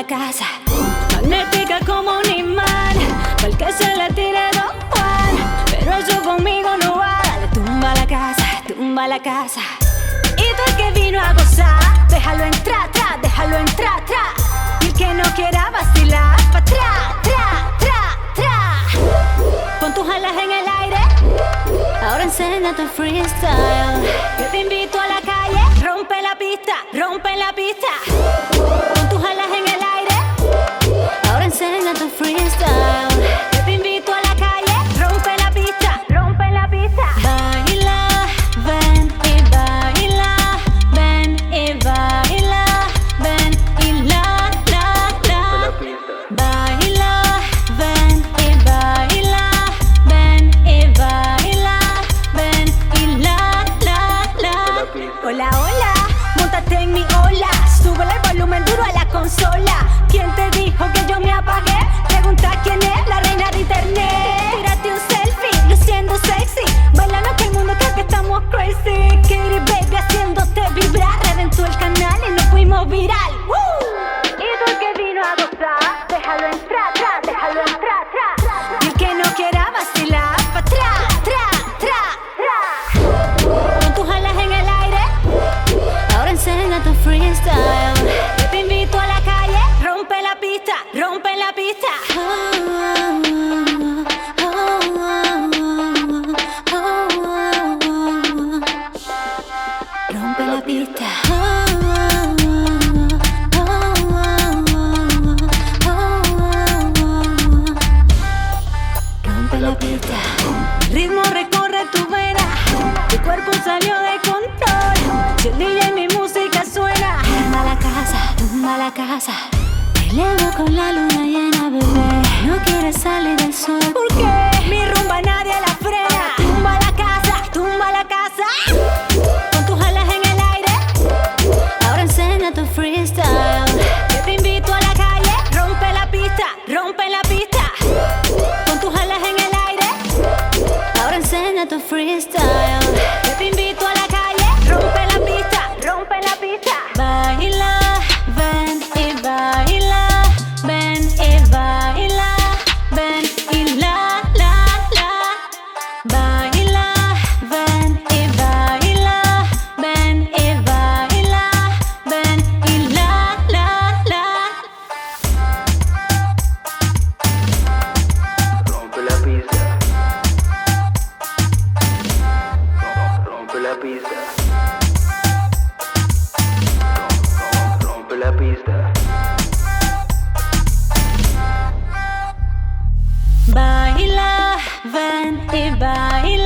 la casa. Magnética como un imán, el que se le tire Don Juan. Pero eso conmigo no va. Dale, tumba la casa, tumba la casa. Y tú el que vino a gozar, déjalo entrar, tra, déjalo entrar, tra. Y el que no quiera vacilar, pa' tra, tra, tra, tra. Pon tus alas en el aire. Ahora enseña tu freestyle. Yo te invito a la calle, rompe la pista, rompe la pista. Ritmo recorre tu vera, tu cuerpo salió de control. Yo DJ mi música suena. Tumba la casa, tumba la casa. Te elevo con la luna llena, bebé. No quieres salir del sol. freestyle Baila, ven y baila.